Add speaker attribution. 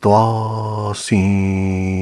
Speaker 1: Tô sim.